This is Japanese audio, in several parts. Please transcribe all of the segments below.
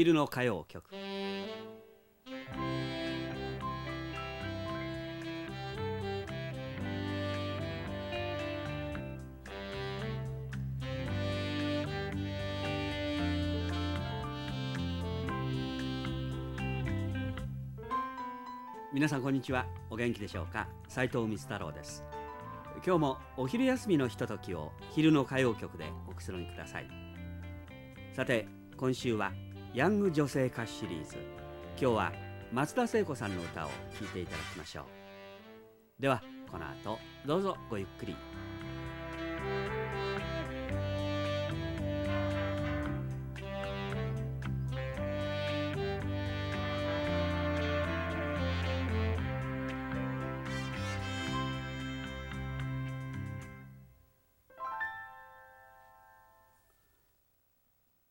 昼の歌謡曲。皆さんこんにちは。お元気でしょうか？斉藤光太郎です。今日もお昼休みのひとときを昼の歌謡曲でおくつろぎください。さて今週はヤング女性歌手シリーズ。今日は松田聖子さんの歌を聴いていただきましょう。ではこの後どうぞごゆっくり。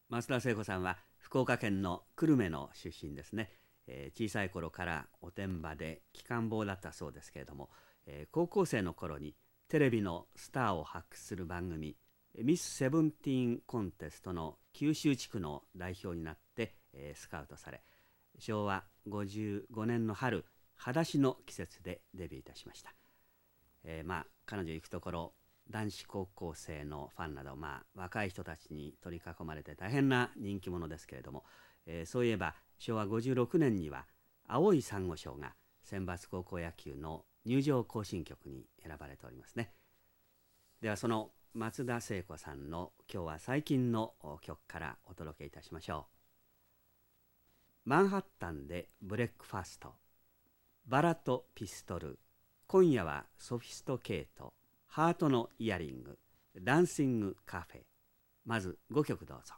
増田聖子さんは福岡県の久留米の出身ですね、えー、小さい頃からおてんばで機関棒だったそうですけれども、えー、高校生の頃にテレビのスターを発掘する番組ミス・セブンティーン・コンテストの九州地区の代表になって、えー、スカウトされ昭和55年の春裸足の季節でデビューいたしました、えー、まあ彼女行くところ男子高校生のファンなど、まあ、若い人たちに取り囲まれて大変な人気者ですけれども、えー、そういえば昭和56年には青い珊瑚礁が選抜高校野球の入場行進曲に選ばれておりますね。ではその松田聖子さんの今日は最近の曲からお届けいたしましょう。マンハッタンでブレックファストバラとピストル今夜はソフィストケート。ハートのイヤリングダンシングカフェまず5曲どうぞ。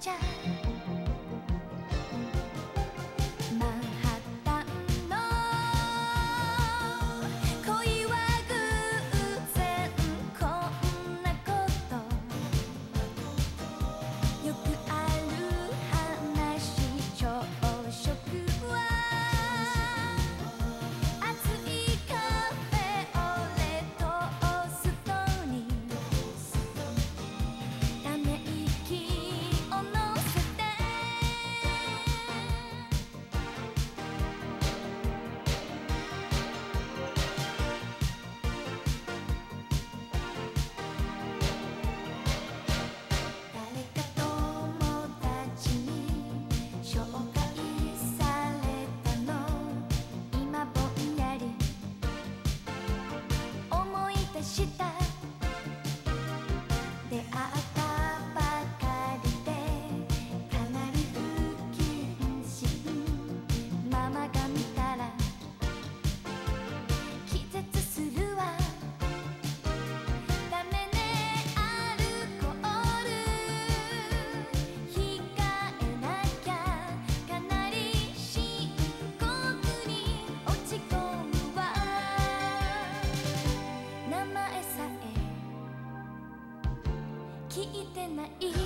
家聞いてない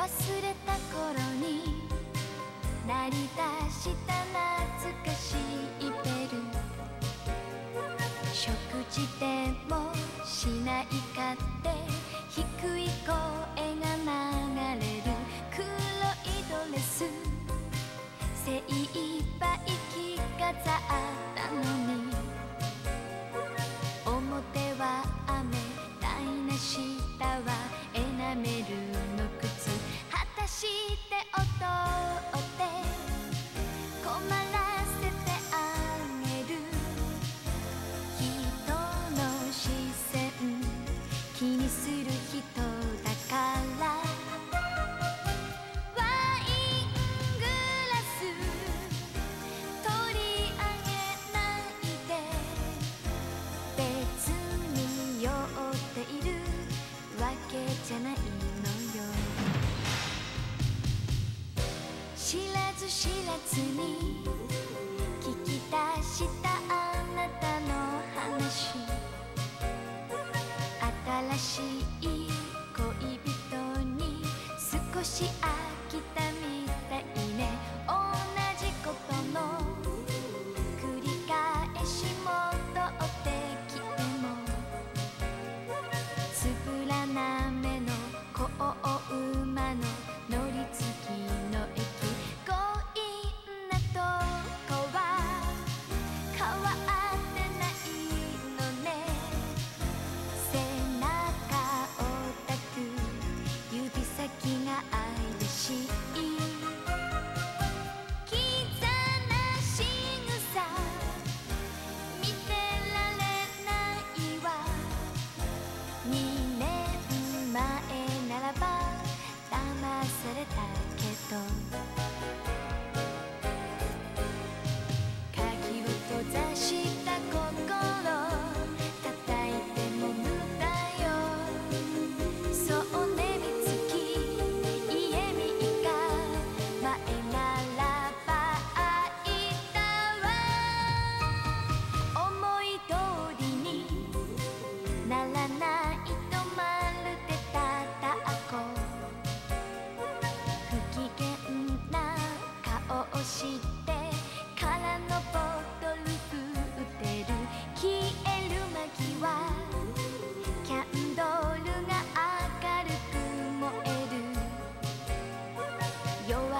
忘れた頃に鳴り出した懐かしいベル食事でもしないかって低い声が流れる黒いドレス精一杯着飾知らずに聞き出して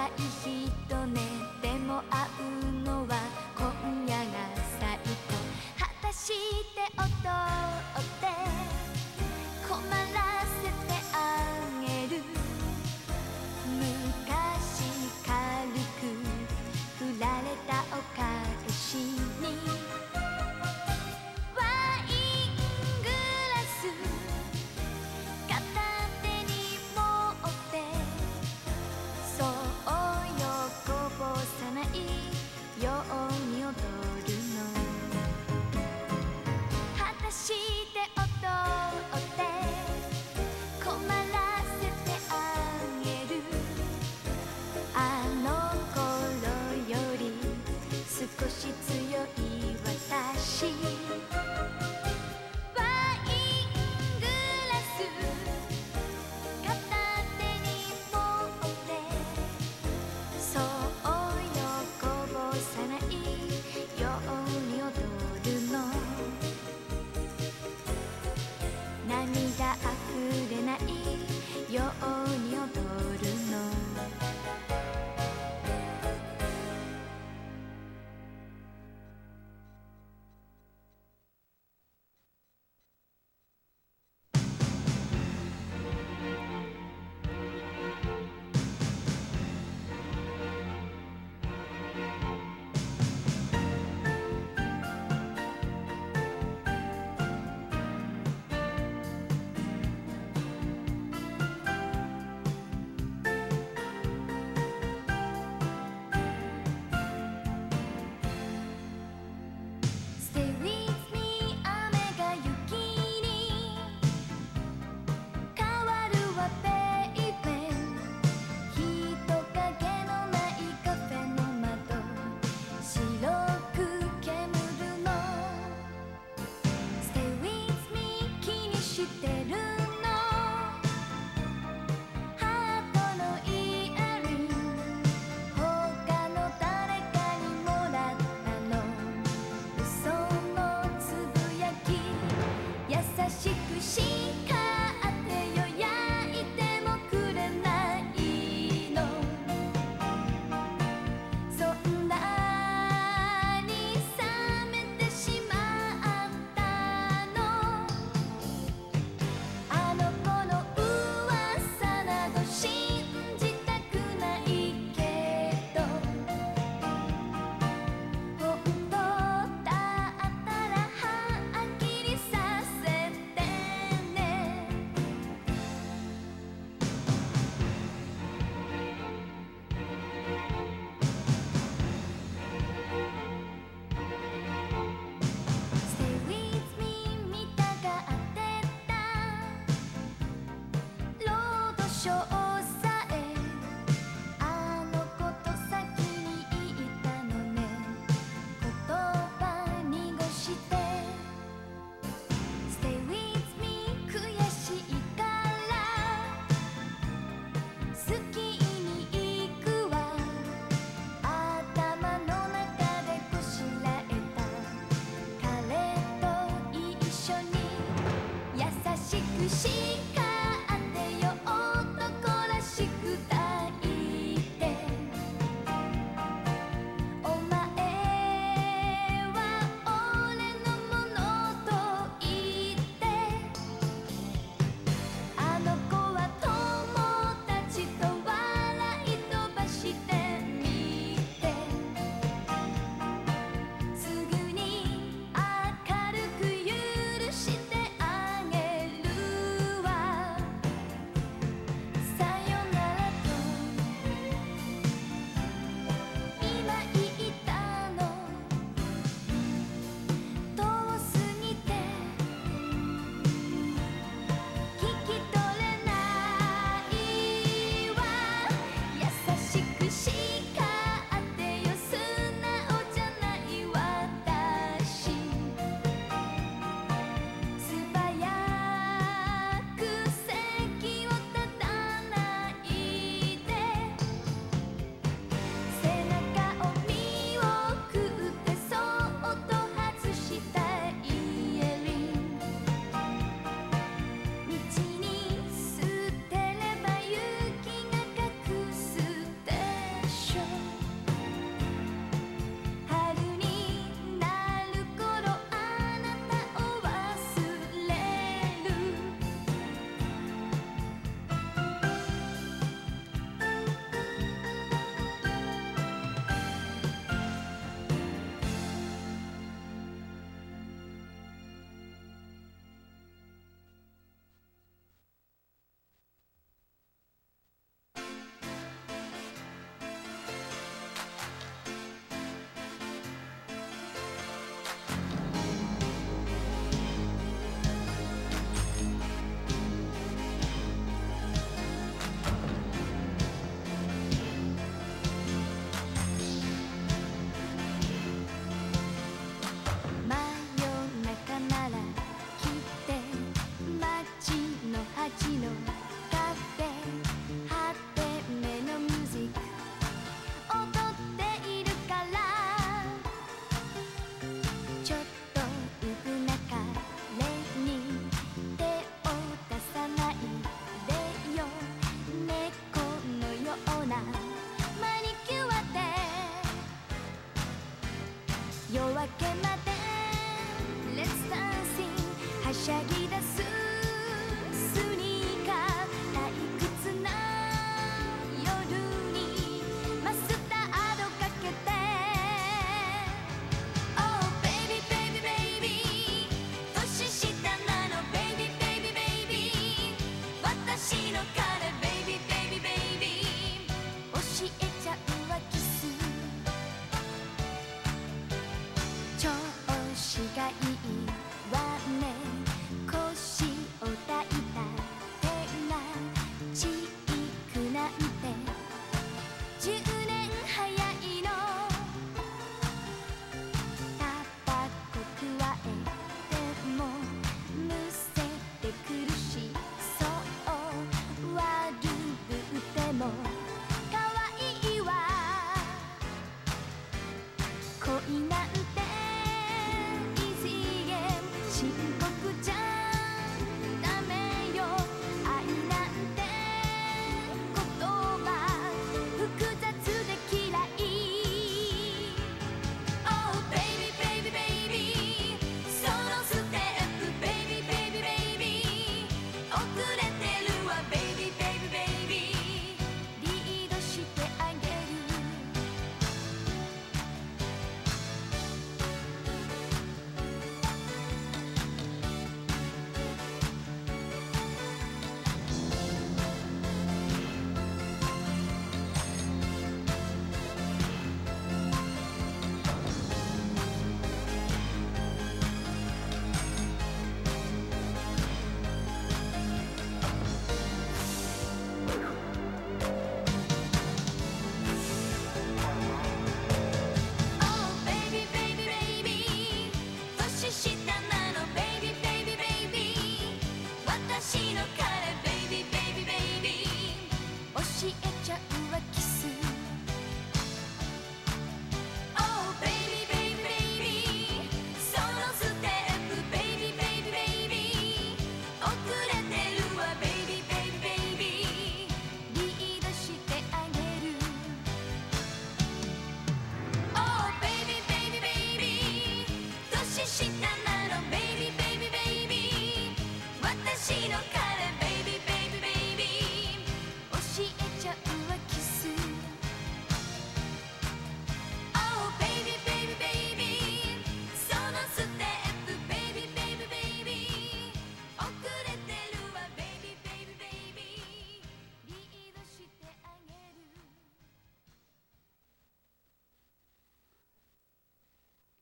愛い人ねでも会うの。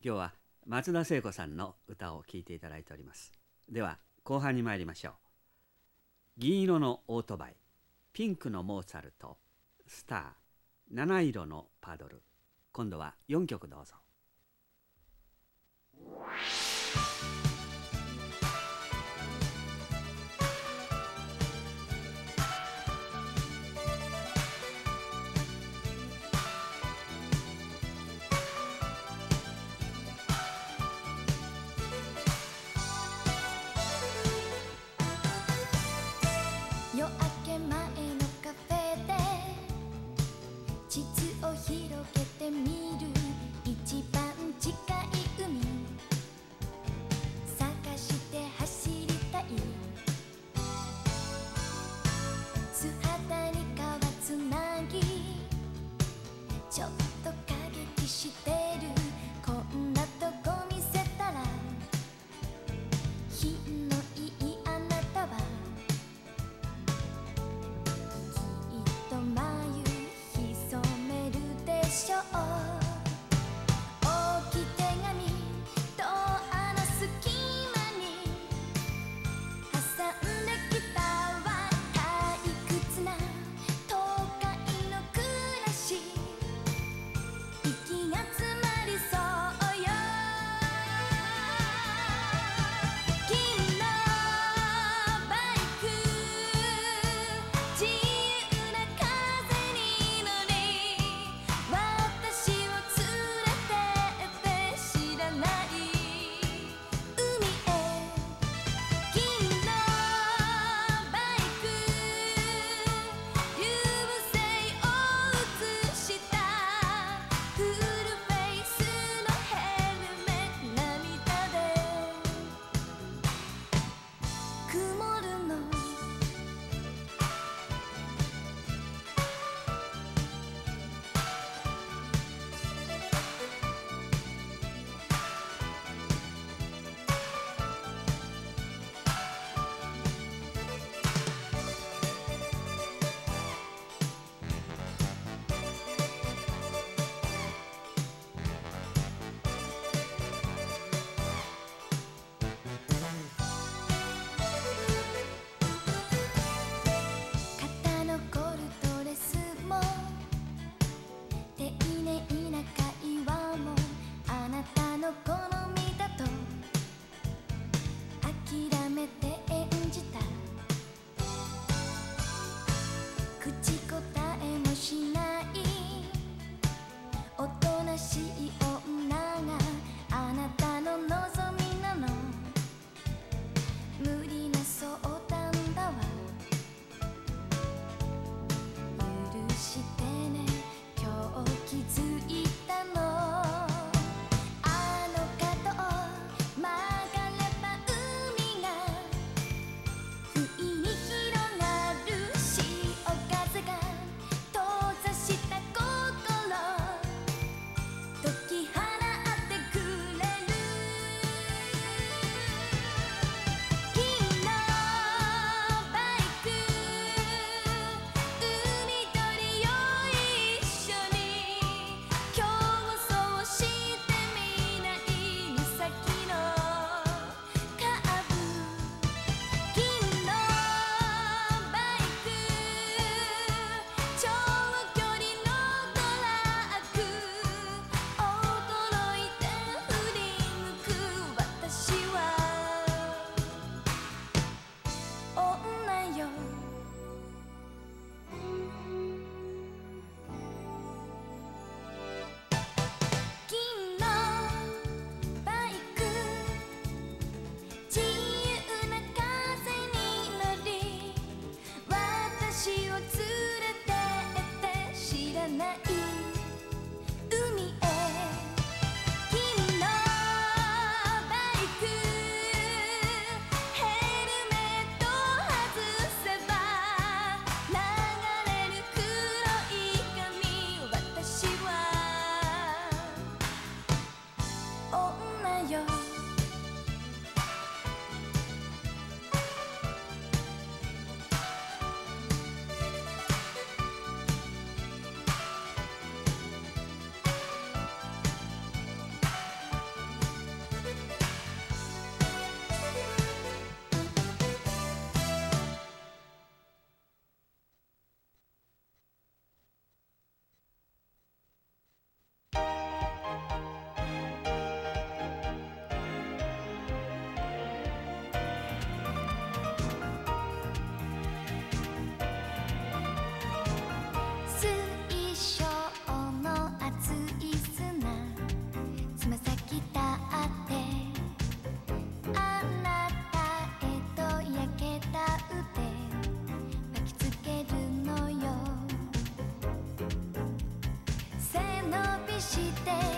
今日は松田聖子さんの歌を聴いていただいております。では後半に参りましょう。銀色のオートバイピンクのモーツァルトスター七色のパドル。今度は4曲どうぞ。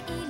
ている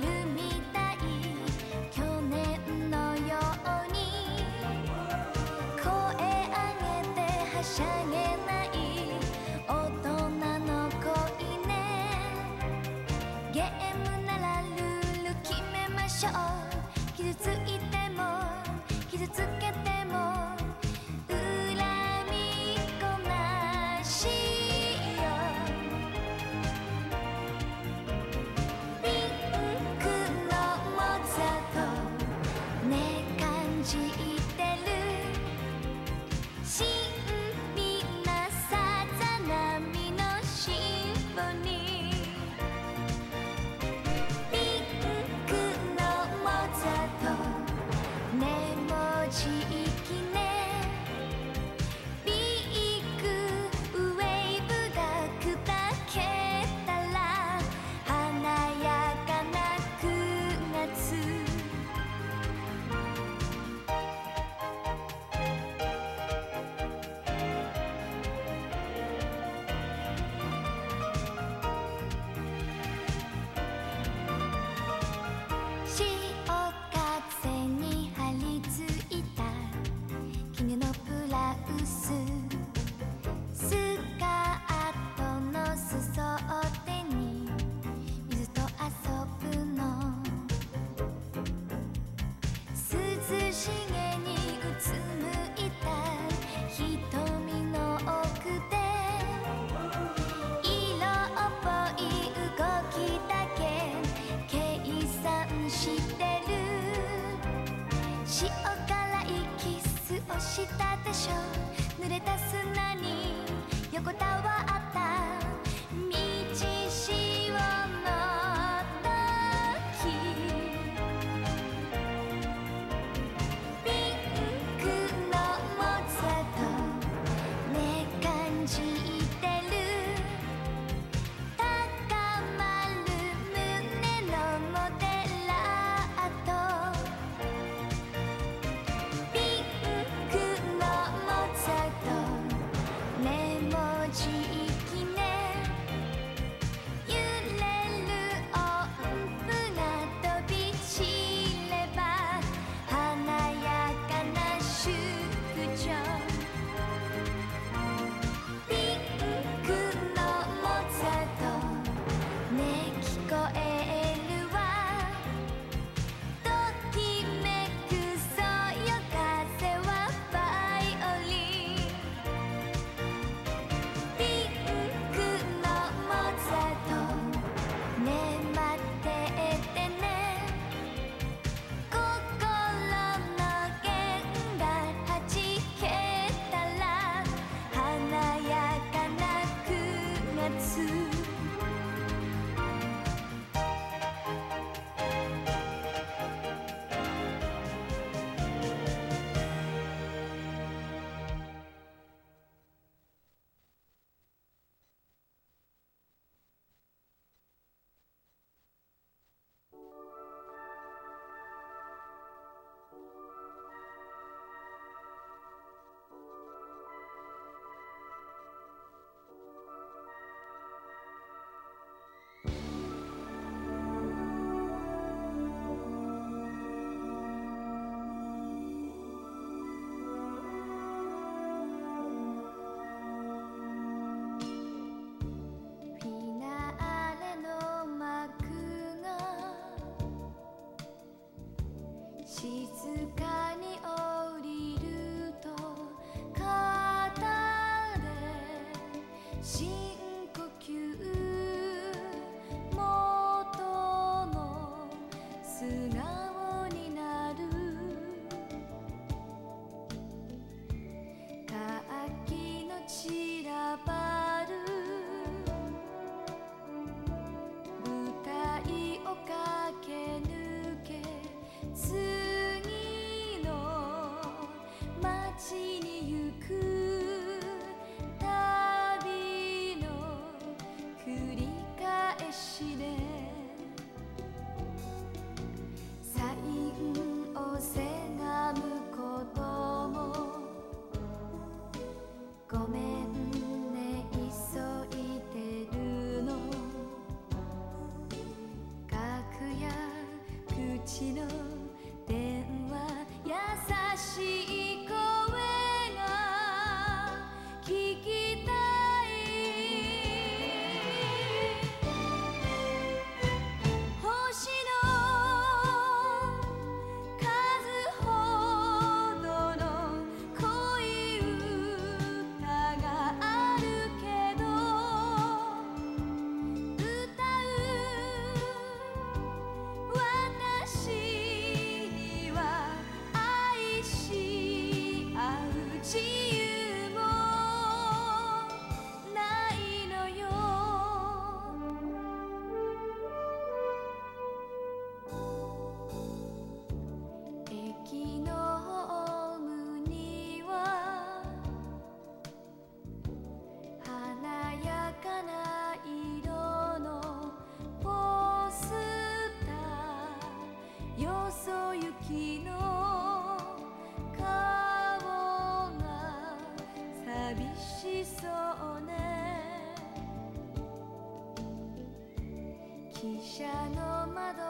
汽車の窓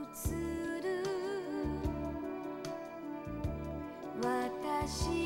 映る。私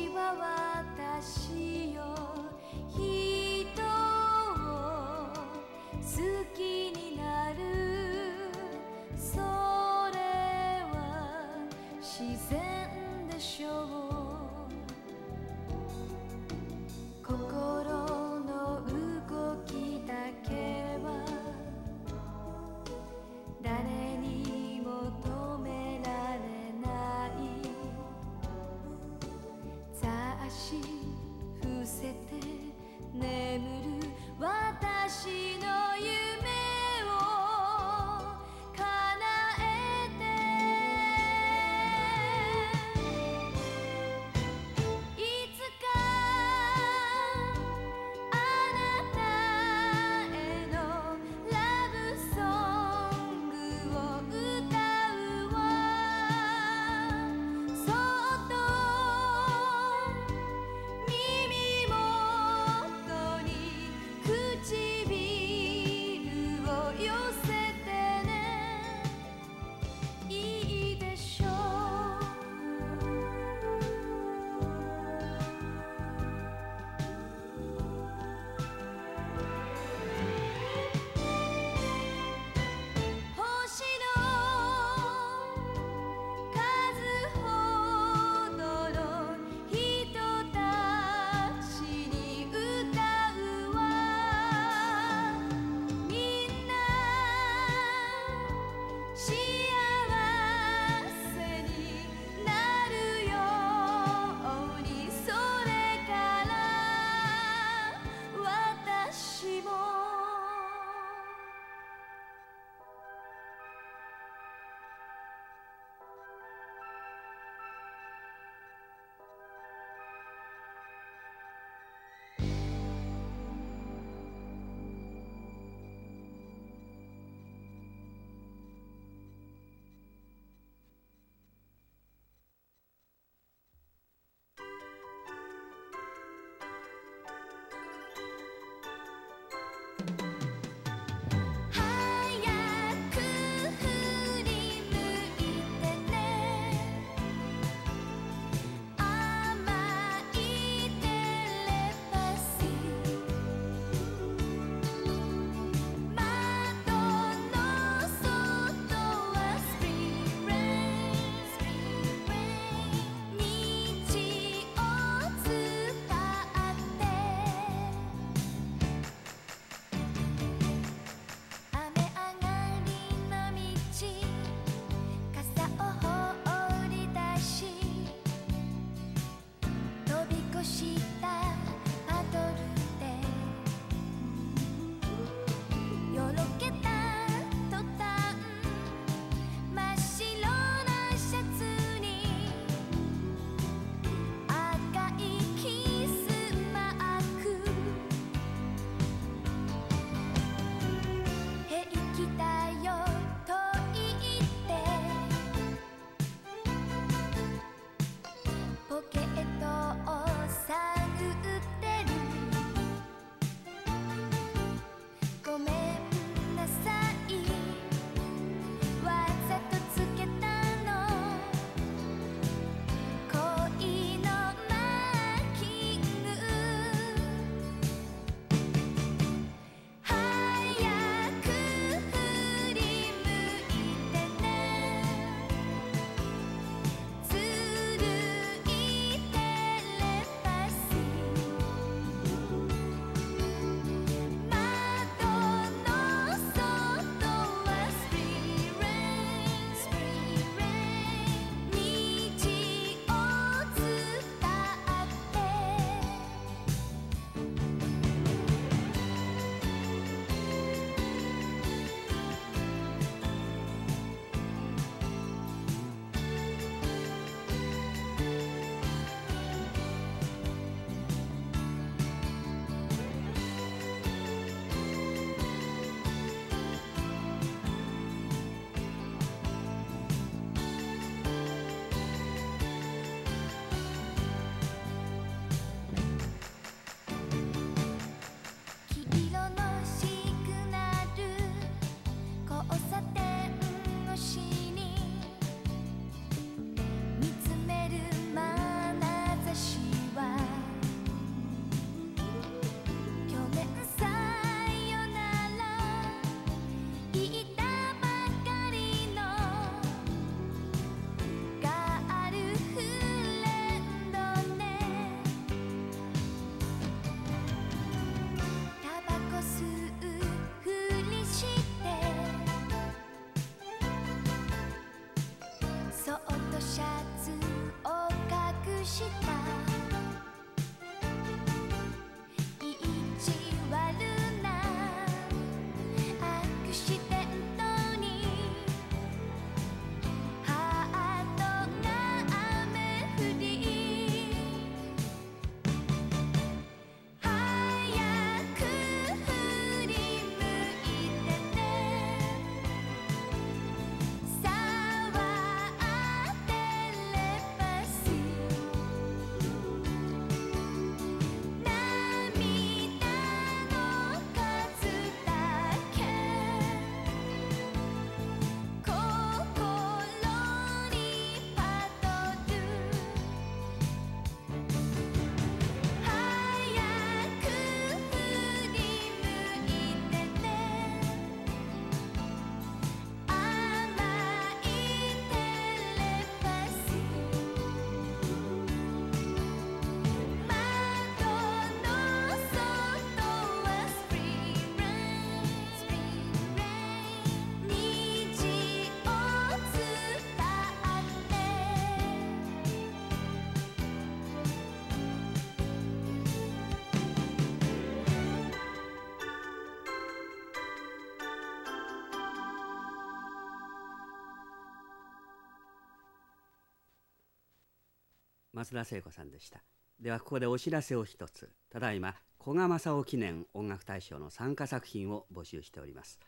松田聖子さんでした。ではここでお知らせを一つ。ただいま古賀正夫記念音楽大賞の参加作品を募集しております。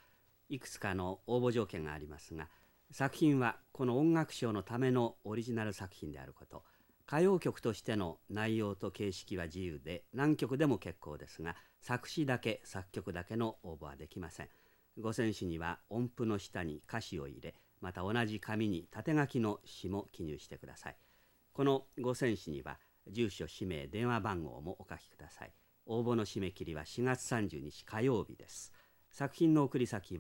いくつかの応募条件がありますが作品はこの音楽賞のためのオリジナル作品であること。歌謡曲としての内容と形式は自由で何曲でも結構ですが作詞だけ作曲だけの応募はできません。ご選手には音符の下に歌詞を入れまた同じ紙に縦書きの詩も記入してください。このご選手には住所氏名電話番号もお書きください。応募の締め切りは4月30日火曜日です。作品の送り先は